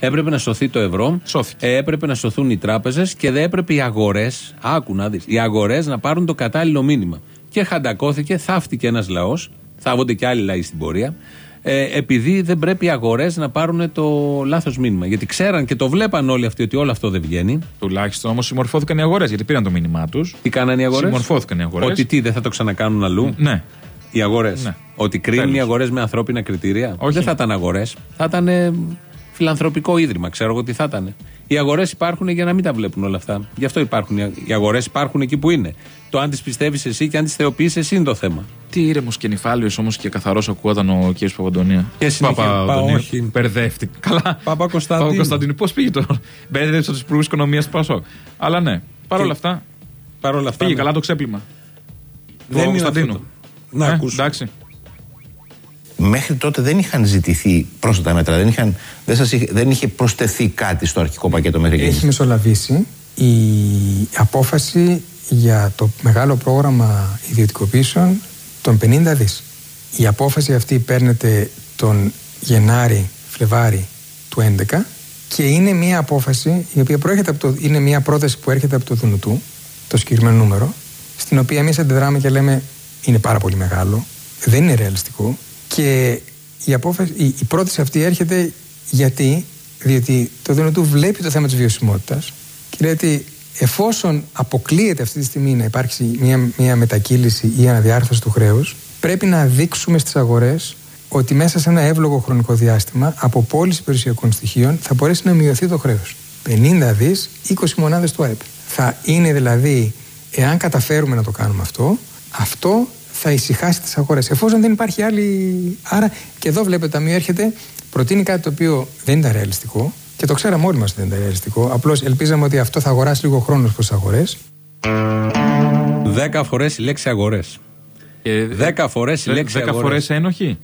Έπρεπε να σωθεί το ευρώ, ε, έπρεπε να σωθούν οι τράπεζες και δεν έπρεπε οι αγορές, άκου να δεις, οι αγορές να πάρουν το κατάλληλο μήνυμα. Και χαντακώθηκε, θαύτηκε ένας λαός, θαύονται και άλλοι λαοί στην πορεία, ε, επειδή δεν πρέπει οι αγορές να πάρουν το λάθος μήνυμα. Γιατί ξέραν και το βλέπαν όλοι αυτοί ότι όλο αυτό δεν βγαίνει. Τουλάχιστον όμως συμμορφώθηκαν οι αγορές γιατί πήραν το μήνυμά τους. Τι κάνανε οι αγορές; Συμμορφώθηκαν οι αγορές. Ότι τι, δεν θα το ξανακάνουν αλλού; Ναι. Οι αγορές; Ναι. Ότι κρίνουν Τέλος. οι αγορές με ανθρώπινα κριτήρια; Όχι. Δεν θα ήταν αγορές. Θα ήταν ε, φιλανθρωπικό ίδρυμα. Ξέρω εγώ τι θα ήταν. Οι αγορές υπάρχουν για να μην τα βλέπουν όλα αυτά. Γι' αυτό υπάρχουν. οι- Οι αγορές υπάρχουν εκεί που είναι. Το αν τις πιστεύεις εσύ και αν τις θεοποιείς εσύ είναι το θέμα. Τι ήρεμος και νυφάλιος όμως και καθαρός ακούγονταν ο κ. Παπαντονία. Και συνέχεια, πα, όχι. Μπερδεύτηκε. Καλά. Παπα Κωνσταντίνου. Κωνσταντίνου. Πώς πήγε το. Μπέρδεψε τους υπουργούς οικονομίας του Πασό. Αλλά ναι. Παρ' όλα αυτά. Παρ' όλα αυτά. Πήγε ναι. καλά το ξέπλυμα. Δεν Του είναι Κωνσταντίνου. αυτό το- Να Ε, ακούσουμε. Εντάξει. Μέχρι τότε δεν είχαν ζητηθεί πρόσθετα μέτρα, δεν, είχαν, δεν, σας είχε, δεν είχε προσθεθεί κάτι στο αρχικό πακέτο μέχρι Έχει εκείνη. μεσολαβήσει η απόφαση για το μεγάλο πρόγραμμα ιδιωτικοποίησεων των 50 δις. Η απόφαση αυτή παίρνεται τον Γενάρη, Φλεβάρη του 11 και είναι μια απόφαση η οποία προέρχεται από το, είναι μια πρόταση που έρχεται από το Δουνουτού, το συγκεκριμένο νούμερο, στην οποία εμείς αντιδράμε και λέμε είναι πάρα πολύ μεγάλο, δεν είναι ρεαλιστικό και η, απόφαση, η, η πρόταση αυτή έρχεται γιατί, διότι το Δουνουτού βλέπει το θέμα της βιωσιμότητας και λέει ότι εφόσον αποκλείεται αυτή τη στιγμή να υπάρξει μια, μια μετακύληση ή αναδιάρθρωση του χρέους πρέπει να δείξουμε στις αγορές ότι μέσα σε ένα εύλογο χρονικό διάστημα από πώληση περιουσιακών στοιχείων θα μπορέσει να μειωθεί το χρέος. 50 δις, 20 μονάδες του ΑΕΠ. Θα είναι δηλαδή, εάν καταφέρουμε να το κάνουμε αυτό, αυτό θα ησυχάσει τις αγορές. Εφόσον δεν υπάρχει άλλη... Άρα και εδώ βλέπετε το Ταμείο έρχεται, προτείνει κάτι το οποίο δεν ήταν ρεαλιστικό και το ξέραμε όλοι μας ότι δεν ήταν ρεαλιστικό. Απλώς ελπίζαμε ότι αυτό θα αγοράσει λίγο χρόνος προς τις αγορές. Δέκα φορές η λέξη αγορές. Δέκα φορές η Δε- λέξη Δέκα αγορές. φορές ένοχη;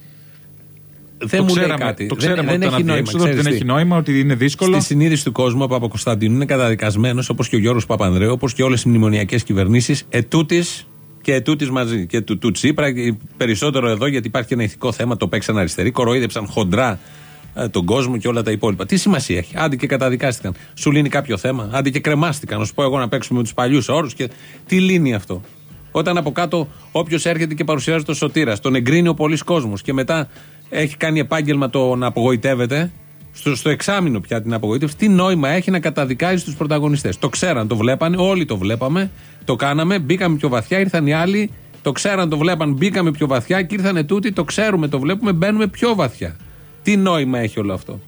Δεν το μου λέει ξέραμε, κάτι. Το Δεν- ξέραμε δεν ότι έχει ήταν νόημα, αδιέξοδο, ότι ξέρεις δεν τι. έχει νόημα, ότι είναι δύσκολο. Στη συνείδηση του κόσμου, ο Παπα-Κωνσταντίνου είναι καταδικασμένος όπως και ο Γιώργος Παπανδρέου, όπως και όλες οι μνημονιακές κυβερνήσεις, ετούτης και ετούτη μαζί. Και του, του Τσίπρα, και περισσότερο εδώ γιατί υπάρχει ένα ηθικό θέμα, το παίξαν αριστεροί, κοροϊδέψαν χοντρά ε, τον κόσμο και όλα τα υπόλοιπα. Τι σημασία έχει. Άντε και καταδικάστηκαν. Σου λύνει κάποιο θέμα. Άντε και κρεμάστηκαν. Να σου πω εγώ να παίξουμε με τους παλιούς όρους. Και... Τι λύνει αυτό. Όταν από κάτω όποιος έρχεται και παρουσιάζει το σωτήρας, τον εγκρίνει ο πολλή κόσμος και μετά έχει κάνει επάγγελμα το να απογοητεύεται, στο, στο εξάμεινο πια την απογοήτευση, τι νόημα έχει να καταδικάζει τους πρωταγωνιστές. Το ξέραν, το βλέπανε, όλοι το βλέπαμε, το κάναμε, μπήκαμε πιο βαθιά, ήρθαν οι άλλοι, το ξέραν, το βλέπαν, μπήκαμε πιο βαθιά και ήρθαν τούτοι, το ξέρουμε, το βλέπουμε, μπαίνουμε πιο βαθιά. Τι νόημα έχει όλο αυτό;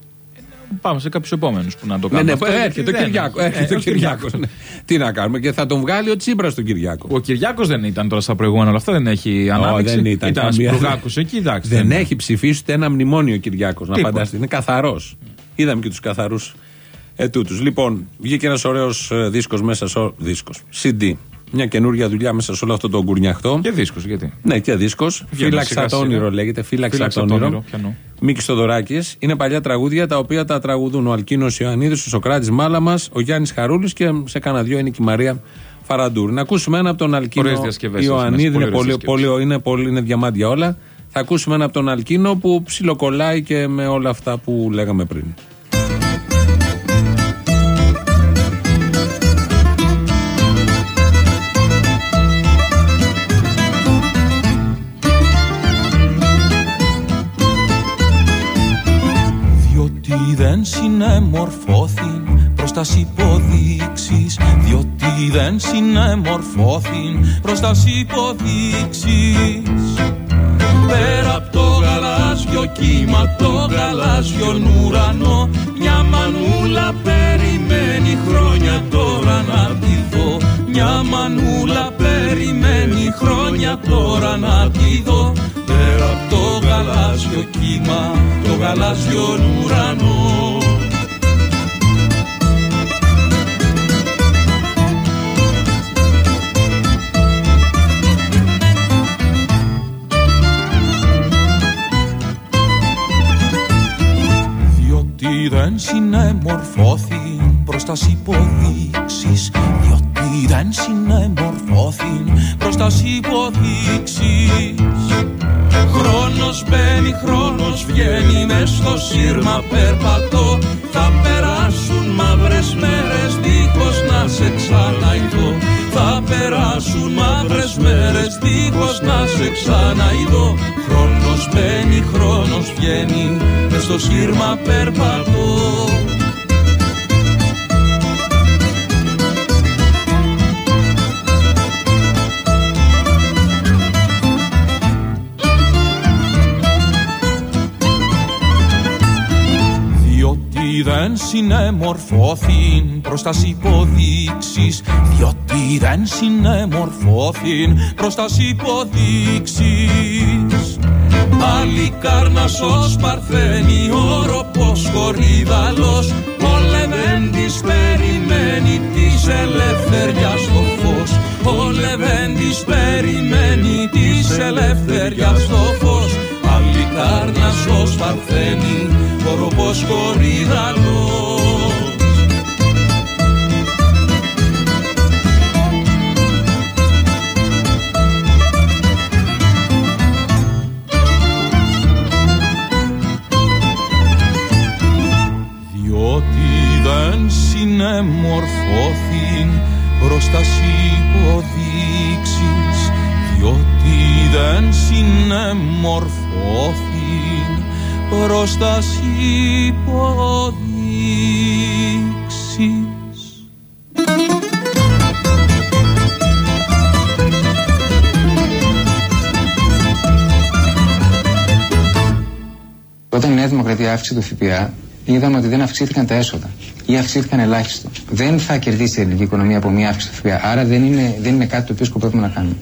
Πάμε σε κάποιους επόμενους που να το Ναι, κάνουν. ναι, αυτό, έρχεται γιατί ο δεν- Κυριάκο. Ε, Έρχεται ο ο Κυριάκος. Κυριάκος. ναι. Τι να κάνουμε, και θα τον βγάλει ο Τσίπρας τον Κυριάκο. Ο Κυριάκος δεν ήταν τώρα στα προηγούμενα όλα αυτά, δεν έχει ανάμειξη. δεν ήταν. Ήταν καμία- Σπουργάκος εκεί, εντάξει. Δεν έχει ψηφίσει ούτε ένα μνημόνιο ο Κυριάκος. Να Τίποτα. φανταστείτε. Είναι καθαρός. Είδαμε και τους καθαρούς ετούτους. Λοιπόν, βγήκε ένας ωραίος δίσκος μέσα σε. Δίσκος. CD. Μια καινούργια δουλειά μέσα σε όλο αυτό το γκουρνιαχτό. Και δίσκος, γιατί; Ναι, και δίσκος. Βγαίνουν Φύλαξα σιγά το σιγά. όνειρο λέγεται. Φύλαξα Φύλαξα το το όνειρο. όνειρο, πιανό. Μίκης Θοδωράκης. Είναι παλιά τραγούδια τα οποία τα τραγουδούν ο Αλκίνος Ιωαννίδης, ο Σοκράτης Μάλαμα, ο Γιάννης Χαρούλης και σε κανένα δυο είναι και η Μαρία Φαραντούρ. Να ακούσουμε ένα από τον Αλκίνο Ωραίες διασκευές, Ιωαννίδη. πολύ Είναι, ωραίες πολύ, διασκευές. πολύ, είναι, πολύ, είναι διαμάντια όλα. Θα ακούσουμε ένα από τον Αλκίνο που ψιλοκολλάει και με όλα αυτά που λέγαμε πριν. Δεν συνεμορφώθην προς προς τας υποδείξεις διότι δεν συνεμορφώθην προς τας υποδείξεις. Πέρα από το γαλάζιο κύμα, το γαλάζιο ουρανό Μια μανούλα περιμένει χρόνια Μια μανούλα περιμένει χρόνια τώρα να τη δω. Πέρα από το γαλάζιο κύμα, το γαλάζιο ουρανό. Διότι δεν συνεμορφώθη προς τας υποδείξεις Διότι δεν συνεμορφώθη προς τας υποδείξεις. Χρόνος μπαίνει, χρόνος βγαίνει μες στο σύρμα περπατώ. Θα περάσουν μαύρες μέρες δίχως να σε ξαναειδώ. Θα περάσουν μαύρες μέρες δίχως να σε ξαναειδώ. Χρόνος μπαίνει, χρόνος βγαίνει μες στο σύρμα περπατώ δεν συνεμορφώθην προς τας υποδείξεις Διότι δεν συνεμορφώθην προς τας υποδείξεις. Άλλη κάρνασος παρθένει όροπος κορίδαλος Ο Λεβέντης περιμένει της ελευθεριάς το φως. Ο Λεβέντης περιμένει της ελευθεριάς το φως. Άλλη κάρνασος παρθένει όροπος κορίδαλος προς τας υποδείξεις Όταν η Νέα Δημοκρατία αύξησε το ΦΠΑ, είδαμε ότι δεν αυξήθηκαν τα έσοδα ή αυξήθηκαν ελάχιστο. Δεν θα κερδίσει η ελληνική οικονομία από μία αύξηση του ΦΠΑ. Άρα δεν είναι, δεν είναι κάτι το οποίο σκοπεύουμε να κάνουμε.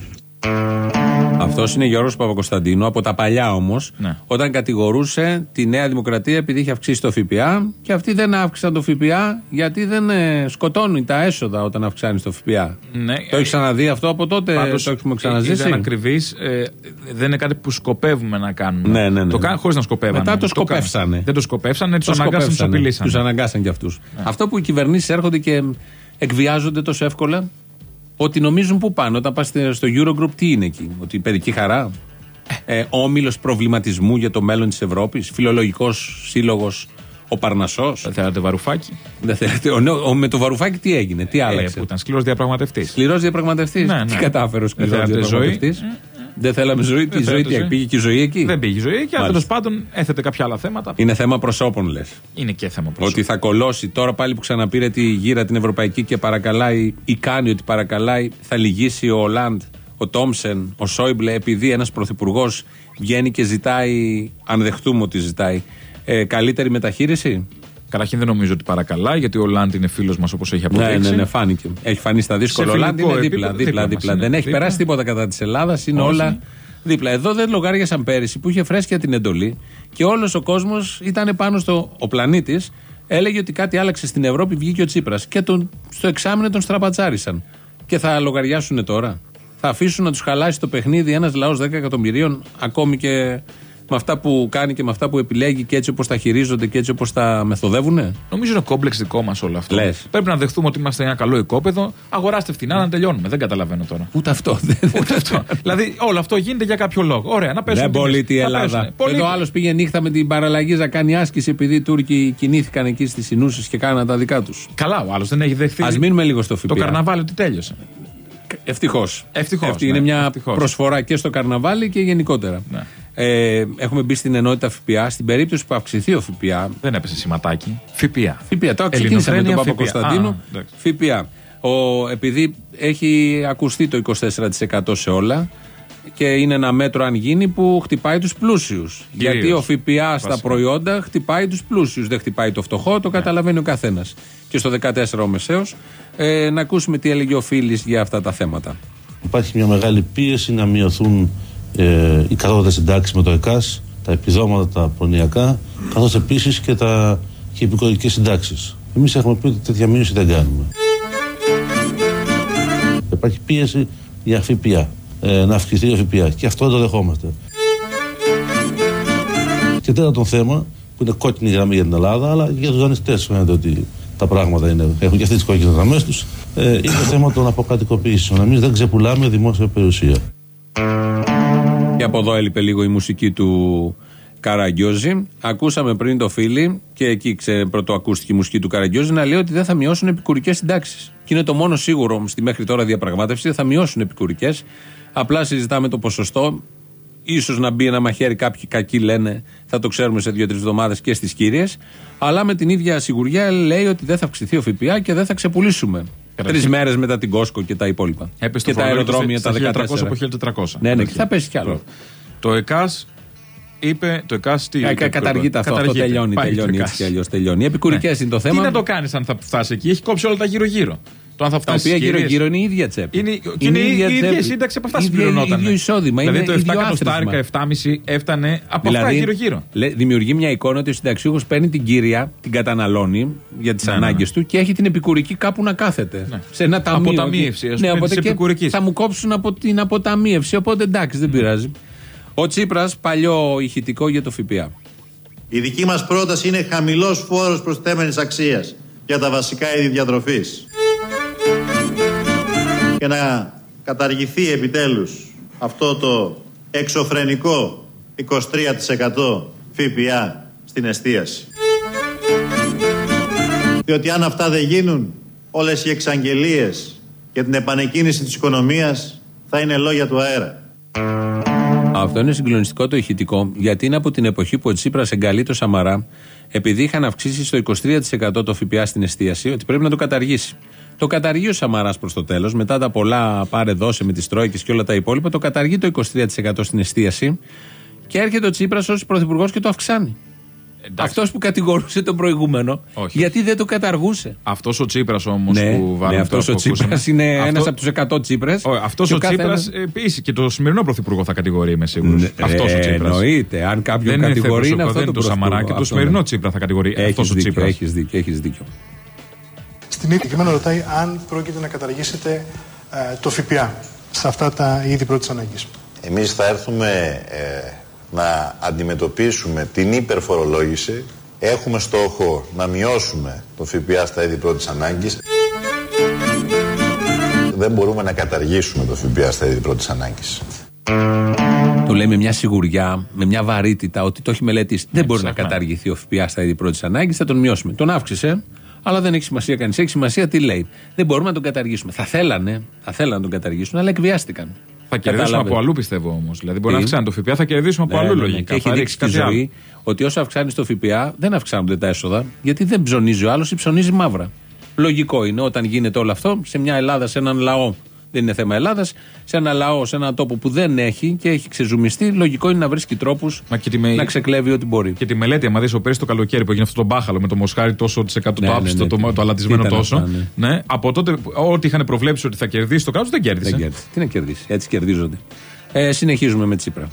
Αυτός είναι Γιώργος Παπακοσταντίνου, από τα παλιά όμως, όταν κατηγορούσε τη Νέα Δημοκρατία επειδή είχε αυξήσει το ΦΠΑ και αυτοί δεν αύξησαν το ΦΠΑ γιατί δεν ε, σκοτώνει τα έσοδα όταν αυξάνεις το ΦΠΑ. Ναι, το έχεις ξαναδεί αυτό από τότε, Πάντως, το έχουμε ξαναζήσει; Ήταν ακριβής. δεν είναι κάτι που σκοπεύουμε να κάνουμε. Ναι, ναι, ναι. Το κάνουν χωρίς να σκοπεύανε. Μετά το κάνουν. σκοπεύσανε. Δεν το σκοπεύσανε, τους Το αναγκάσαν, τους σκοπεύσανε. απειλήσαν. Τους αναγκάσαν κι αυτούς. Αυτό που οι κυβερνήσεις έρχονται και εκβιάζονται τόσο εύκολα, ότι νομίζουν πού πάνε. Όταν πας στο Eurogroup, τι είναι εκεί, Ότι η παιδική χαρά; Ε, Όμιλος προβληματισμού για το μέλλον της Ευρώπης; Φιλολογικός σύλλογος ο Παρνασό. Δεν θέλατε βαρουφάκι; Δεν θέλετε. Ο, ο- με το βαρουφάκι τι έγινε, τι άλλαξε; που ήταν σκληρός διαπραγματευτής. Σκληρός διαπραγματευτής. Ναι, ναι. Τι κατάφερε ο σκληρός Δεν θέλατε διαπραγματευτής; Δεν θέλαμε ζωή. Τι Δεν ζωή, θέλατε τι ζωή. πήγε και η ζωή εκεί; Δεν πήγε η ζωή και Μάλιστα. τέλος πάντων έθετε κάποια άλλα θέματα. Είναι θέμα προσώπων, λες. Είναι και θέμα προσώπων. Ότι θα κολώσει τώρα πάλι που ξαναπήρε τη γύρα την Ευρωπαϊκή και παρακαλάει ή κάνει ότι παρακαλάει, θα λυγίσει ο Ολάντ, ο Τόμσεν, ο Σόιμπλε, επειδή ένας πρωθυπουργός βγαίνει και ζητάει, αν δεχτούμε ότι ζητάει, ε, καλύτερη μεταχείριση; Καταρχήν δεν νομίζω ότι παρακαλάει, γιατί ο Λάντ είναι φίλος μας όπως έχει Ναι, αποδείξει. ναι, ναι, φάνηκε. Έχει φανεί στα δύσκολα. Ο Σε Ολάντ είναι φιλικό δίπλα, επίπεδο, δίπλα, δίπλα δίπλα. μας Δεν είναι, έχει δίπλα. περάσει τίποτα κατά της Ελλάδας. Είναι Όχι. όλα δίπλα. Εδώ δεν λογάριασαν πέρυσι που είχε φρέσκια την εντολή και όλος ο κόσμος ήταν πάνω στο. Ο πλανήτης έλεγε ότι κάτι άλλαξε στην Ευρώπη, βγήκε ο Τσίπρας. Και τον, στο εξάμεινο τον στραπατσάρισαν. Και θα λογαριάσουν τώρα. Θα αφήσουν να τους χαλάσει το παιχνίδι ένας λαός 10 εκατομμυρίων, ακόμη και με αυτά που κάνει και με αυτά που επιλέγει και έτσι όπως τα χειρίζονται και έτσι όπως τα μεθοδεύουνε; Νομίζω είναι κόμπλεξ δικό μας όλο αυτό. Λες. Πρέπει να δεχθούμε ότι είμαστε ένα καλό οικόπεδο. Αγοράστε φθηνά να τελειώνουμε. Δεν καταλαβαίνω τώρα. Ούτε αυτό. <laughs> Ούτε αυτό. δηλαδή όλο αυτό γίνεται για κάποιο λόγο. Ωραία, να πέσουν. Δεν τιμές. πωλείται η Να Ελλάδα. πέσουνε. Πολύ- Εδώ άλλος πήγε νύχτα με την παραλλαγή να κάνει άσκηση επειδή οι Τούρκοι κινήθηκαν εκεί στις Ινούσες και κάναν τα δικά τους. Καλά, ο άλλος δεν έχει δεχθεί. Α μείνουμε λίγο στο ΦΠΑ. Το καρναβάλι ότι τέλειωσε. Ευτυχώς. Ευτυχώς, Αυτή ναι, είναι μια ευτυχώς. προσφορά και στο καρναβάλι και γενικότερα. Ναι. Ε, έχουμε μπει στην ενότητα ΦΠΑ. Στην περίπτωση που αυξηθεί ο ΦΠΑ. Δεν έπεσε σηματάκι. ΦΠΑ. ΦΠΑ. Το ξεκίνησα με τον Ελληνοφρένεια, Παπα-Κωνσταντίνο. Α, εντάξει. ΦΠΑ. Ο, επειδή έχει ακουστεί το 24% σε όλα και είναι ένα μέτρο αν γίνει που χτυπάει τους πλούσιους. Κυρίως. Γιατί ο ΦΠΑ στα Βασικά. προϊόντα χτυπάει τους πλούσιους. Δεν χτυπάει το φτωχό, το καταλαβαίνει ο καθένας. Και στο 14 ο Μεσαίος. Ε, να ακούσουμε τι έλεγε ο Φίλης για αυτά τα θέματα. Υπάρχει μια μεγάλη πίεση να μειωθούν ε, οι κατώτατες συντάξεις με το ΕΚΑΣ, τα επιδόματα, τα προνοιακά, καθώς επίσης και, τα, και οι επικορικές συντάξεις. Εμείς έχουμε πει ότι τέτοια μείωση δεν κάνουμε. Υπάρχει πίεση για ΦΠΑ, ε, να αυξηθεί ο ΦΠΑ και αυτό δεν το δεχόμαστε. Και τέταρτο θέμα, που είναι κόκκινη γραμμή για την Ελλάδα, αλλά και για τους δανειστές φαίνεται ότι τα πράγματα είναι, έχουν και αυτές τις κόκκινες γραμμές τους, ε, είναι το θέμα των αποκρατικοποιήσεων. Εμείς δεν ξεπουλάμε δημόσια περιουσία. Και από εδώ έλειπε λίγο η μουσική του Καραγκιόζη. Ακούσαμε πριν το φίλι και εκεί ξε, πρωτοακούστηκε η μουσική του Καραγκιόζη να λέει ότι δεν θα μειώσουν επικουρικές συντάξεις. Και είναι το μόνο σίγουρο στη μέχρι τώρα διαπραγμάτευση, δεν θα μειώσουν επικουρικές. Απλά συζητάμε το ποσοστό. σω να μπει ένα μαχαίρι, κάποιοι κακοί λένε, θα το ξέρουμε σε δύο-τρεις εβδομάδες και στις κύριες. Αλλά με την ίδια σιγουριά λέει ότι δεν θα αυξηθεί ο ΦΠΑ και δεν θα ξεπουλήσουμε. Καταρχήν- Τρεις μέρες μετά την Κόσκο και τα υπόλοιπα. Έπεσε και το τα φορολόγιο αεροδρόμια τα στα 14. 1300 από 1400. Ναι, ναι, και θα πέσει κι άλλο. Το ΕΚΑΣ είπε. Το ΕΚΑΣ τι. Ε, είπε, καταργείται αυτό, αυτό Καταργείται. τελειώνει, Πάει τελειώνει το έτσι κι ΕΚΑΣ. αλλιώς. Τελειώνει. Οι επικουρικές είναι το θέμα. Τι να το κάνεις αν θα φτάσει εκεί; Έχει κόψει όλα τα γύρω-γύρω. Το αν θα Τα φτάσεις οποία στις κυρίες. γύρω-γύρω είναι η ίδια τσέπη. Είναι, και είναι, η ίδια σύνταξη από αυτά ίδια- συμπληρωνόταν. ίδιο εισόδημα. Δηλαδή είναι το 7 ίδιο εκατοστάρικα, άθροισμα. 7,5 έφτανε από αυτά Δηλαδή, γύρω-γύρω. λέ- δημιουργεί μια εικόνα ότι ο συνταξιούχος παίρνει την κύρια, την καταναλώνει για τις Ναι, ναι, ανάγκες ναι. του και έχει την επικουρική κάπου να κάθεται. Σε ένα ταμείο. Αποταμίευση, ας Ναι, πούμε, οπότε της και επικουρικής. Θα μου κόψουν από την αποταμίευση. Οπότε εντάξει, δεν πειράζει. Ο Τσίπρας, παλιό ηχητικό για το ΦΠΑ. Η δική μας πρόταση είναι χαμηλός φόρος προστιθέμενης αξίας για τα βασικά είδη διατροφής. Και να καταργηθεί επιτέλους αυτό το εξωφρενικό 23% ΦΠΑ στην εστίαση. Διότι αν αυτά δεν γίνουν, όλες οι εξαγγελίες για την επανεκκίνηση της οικονομίας θα είναι λόγια του αέρα. Αυτό είναι συγκλονιστικό το ηχητικό, γιατί είναι από την εποχή που ο Τσίπρας εγκαλεί το Σαμαρά, επειδή είχαν αυξήσει στο 23% το ΦΠΑ στην εστίαση, ότι πρέπει να το καταργήσει. Το καταργεί ο Σαμαράς προς το τέλος, μετά τα πολλά πάρε δώσε με τις Τρόικες και όλα τα υπόλοιπα, το καταργεί το 23% στην εστίαση και έρχεται ο Τσίπρας ως πρωθυπουργός και το αυξάνει. Αυτός που κατηγορούσε τον προηγούμενο, Όχι. γιατί δεν το καταργούσε. Αυτός ο Τσίπρας όμως Ναι, που βάλαμε ναι, αυτός τώρα ο που ακούσαμε. Τσίπρας είναι Αυτό- ένας από τους 100 Τσίπρες. Αυτός Και ο ο Τσίπρας καθένας- επίση και το σημερινό πρωθυπουργό θα κατηγορεί, είμαι σίγουρος. Αυτός ο Ε, Τσίπρας. εννοείται. Αν κάποιον δεν κατηγορεί, είναι είναι αυτό δεν το το Σαμαρά πρωθυπουργό. και το Αυτό σημερινό ναι. Τσίπρα θα κατηγορεί. Αυτός Έχεις ο δίκιο, Τσίπρας. έχεις δίκιο, έχεις δίκιο. Στην ίδια κείμενο ρωτάει αν πρόκειται να καταργήσετε ε, το ΦΠΑ σε αυτά τα είδη πρώτης ανάγκης. Εμείς θα έρθουμε ε, να αντιμετωπίσουμε την υπερφορολόγηση. Έχουμε στόχο να μειώσουμε το ΦΠΑ στα είδη πρώτης ανάγκης. Δεν μπορούμε να καταργήσουμε το ΦΠΑ στα είδη πρώτης ανάγκης. Το λέει με μια σιγουριά, με μια βαρύτητα ότι το έχει μελετήσει. Δεν μπορεί να καταργηθεί ο ΦΠΑ στα είδη πρώτης ανάγκης, θα τον μειώσουμε. Τον αύξησε, αλλά δεν έχει σημασία κανείς. Έχει σημασία τι λέει. Δεν μπορούμε να τον καταργήσουμε. Θα θέλανε, θα θέλανε να τον καταργήσουν, αλλά εκβιάστηκαν. Θα κερδίσουμε Κατάλαβες. από αλλού πιστεύω όμως. Δηλαδή μπορεί να Τι; αυξάνει το ΦΠΑ, θα κερδίσουμε από Ναι, αλλού ναι, ναι. λογικά. Και έχει Θα δείξει ρίξει στη κάτι άλλο. ζωή ότι όσο αυξάνεις το ΦΠΑ, δεν αυξάνονται τα έσοδα, γιατί δεν ψωνίζει ο άλλος ή ψωνίζει μαύρα. Λογικό είναι όταν γίνεται όλο αυτό σε μια Ελλάδα, σε έναν λαό. Δεν είναι θέμα Ελλάδας. Σε ένα λαό, σε έναν τόπο που δεν έχει και έχει ξεζουμιστεί, λογικό είναι να βρίσκει τρόπους να ξεκλέβει ό,τι μπορεί. Και τη μελέτη, άμα δεις ο πέρυσι το καλοκαίρι που έγινε αυτό το μπάχαλο με το μοσχάρι τόσο τη εκατό, Ναι, το ναι, άψιστο, ναι, το, τι- το αλατισμένο τι ήταν τόσο. αυτά, ναι. ναι. από τότε, ό,τι είχαν προβλέψει ότι θα κερδίσει το κράτος δεν κέρδισε. Δεν κέρδισε. Τι να κερδίσει. Έτσι κερδίζονται. Ε, συνεχίζουμε με Τσίπρα.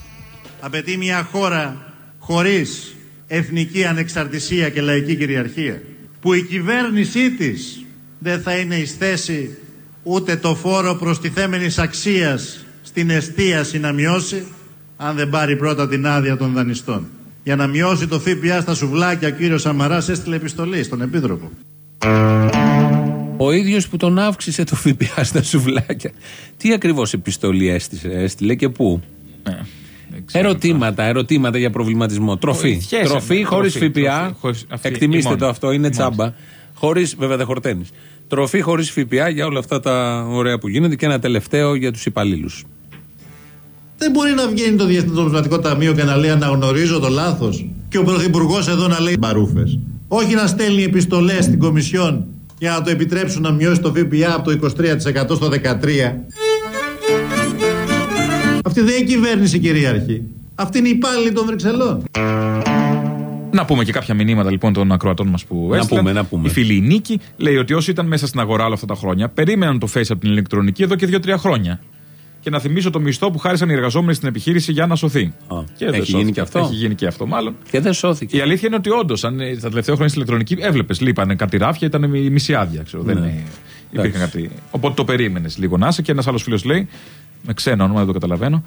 Απαιτεί μια χώρα χωρίς εθνική ανεξαρτησία και λαϊκή κυριαρχία που η κυβέρνησή της δεν θα είναι εις θέση ούτε το φόρο προστιθέμενης αξίας στην εστίαση να μειώσει αν δεν πάρει πρώτα την άδεια των δανειστών. Για να μειώσει το ΦΠΑ στα σουβλάκια ο κύριος Σαμαράς έστειλε επιστολή στον Επίτροπο. Ο ίδιος που τον αύξησε το ΦΠΑ στα σουβλάκια. Τι ακριβώς επιστολή έστησε, έστειλε και πού; Ερωτήματα, ερωτήματα για προβληματισμό. Τροφή. Χέσε, Τροφή ναι, χωρίς τροφή, ΦΠΑ. τροφή, χωρίς- αυτή η Εκτιμήστε μόνη. το αυτό, είναι Μάλιστα. τσάμπα. Χωρίς, βέβαια δεν χορταίνεις. Τροφή χωρίς ΦΠΑ για όλα αυτά τα ωραία που γίνονται και ένα τελευταίο για τους υπαλλήλους. Δεν μπορεί να βγαίνει το Διεθνές Νομισματικό Ταμείο και να λέει αναγνωρίζω το λάθος και ο Πρωθυπουργός εδώ να λέει μπαρούφες. Όχι να στέλνει επιστολές στην Κομισιόν για να το επιτρέψουν να μειώσει το ΦΠΑ από το 23% στο 13%. Αυτή δεν είναι κυβέρνηση κυρίαρχη. Αυτή είναι η υπάλληλη των Βρυξελών. Να πούμε και κάποια μηνύματα λοιπόν των ακροατών μας που Να έστειλαν. πούμε, να πούμε. Η φίλη η Νίκη λέει ότι όσοι ήταν μέσα στην αγορά όλα αυτά τα χρόνια περίμεναν το Face από την ηλεκτρονική εδώ και 2-3 χρόνια. Και να θυμίσω το μισθό που χάρισαν οι εργαζόμενοι στην επιχείρηση για να σωθεί. και δεν έχει σώθηκε. γίνει και αυτό; Έχει γίνει και αυτό, μάλλον. Και δεν σώθηκε. Η αλήθεια είναι ότι όντως, αν ε, τα τελευταία χρόνια στην ηλεκτρονική έβλεπες, λείπανε κάτι ράφια, ήταν μι- μισή άδεια. Ξέρω, δεν Ναι. ε, υπήρχε κάτι. Οπότε το περίμενες λίγο να είσαι. Και ένας άλλος φίλος λέει, με ξένα όνομα, δεν το καταλαβαίνω.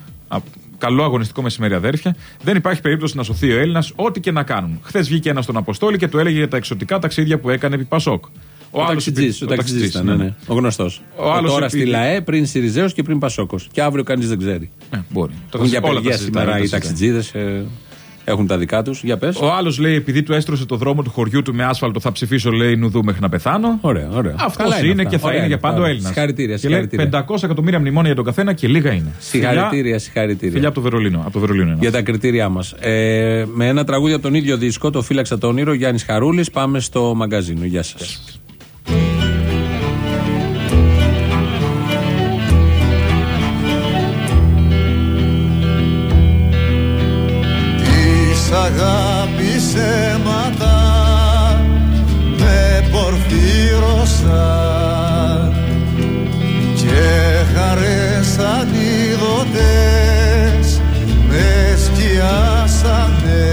Α, καλό αγωνιστικό μεσημέρι, αδέρφια. Δεν υπάρχει περίπτωση να σωθεί ο Έλληνας, ό,τι και να κάνουν. Χθες βγήκε ένας στον Αποστόλη και του έλεγε για τα εξωτικά ταξίδια που έκανε επί Πασόκ. Ο, άλλος ταξιτζής, επί- ο ταξιτζής ήταν, ναι, ναι. Ο γνωστός. Ο άλλος Τώρα επειδή- στη ΛΑΕ, πριν Σιριζέο και πριν Πασόκος. Και αύριο κανείς δεν ξέρει. Ε, μπορεί. Έχουν για όλα τα παιδιά συζητάνε, σήμερα τα οι συζητάνε. ταξιτζίδες. Έχουν τα δικά τους. Για πες. Ο άλλος λέει, επειδή του έστρωσε το δρόμο του χωριού του με άσφαλτο, θα ψηφίσω, λέει, νουδού μέχρι να πεθάνω. Ωραία, ωραία. Αυτός Καλά είναι, είναι αυτά. και θα Ωραία είναι είναι για πάντα αυτά. ο Έλληνας. Συγχαρητήρια, Και λέει συγχαρητήρια. 500 εκατομμύρια μνημόνια για τον καθένα και λίγα είναι. Συγχαρητήρια, συγχαρητήρια. Φιλιά από το Βερολίνο. Από το Βερολίνο είναι. Για τα κριτήριά μας. Ε, με ένα τραγούδι από τον ίδιο δίσκο, το Φύλαξα τον όνειρο, Γιάννης Χαρούλης, πάμε στο μαγκαζίνο. Γεια σας. αγάπη σέματα με πορφύρωσα, και χαρές αντίδοτες με σκιάσανε.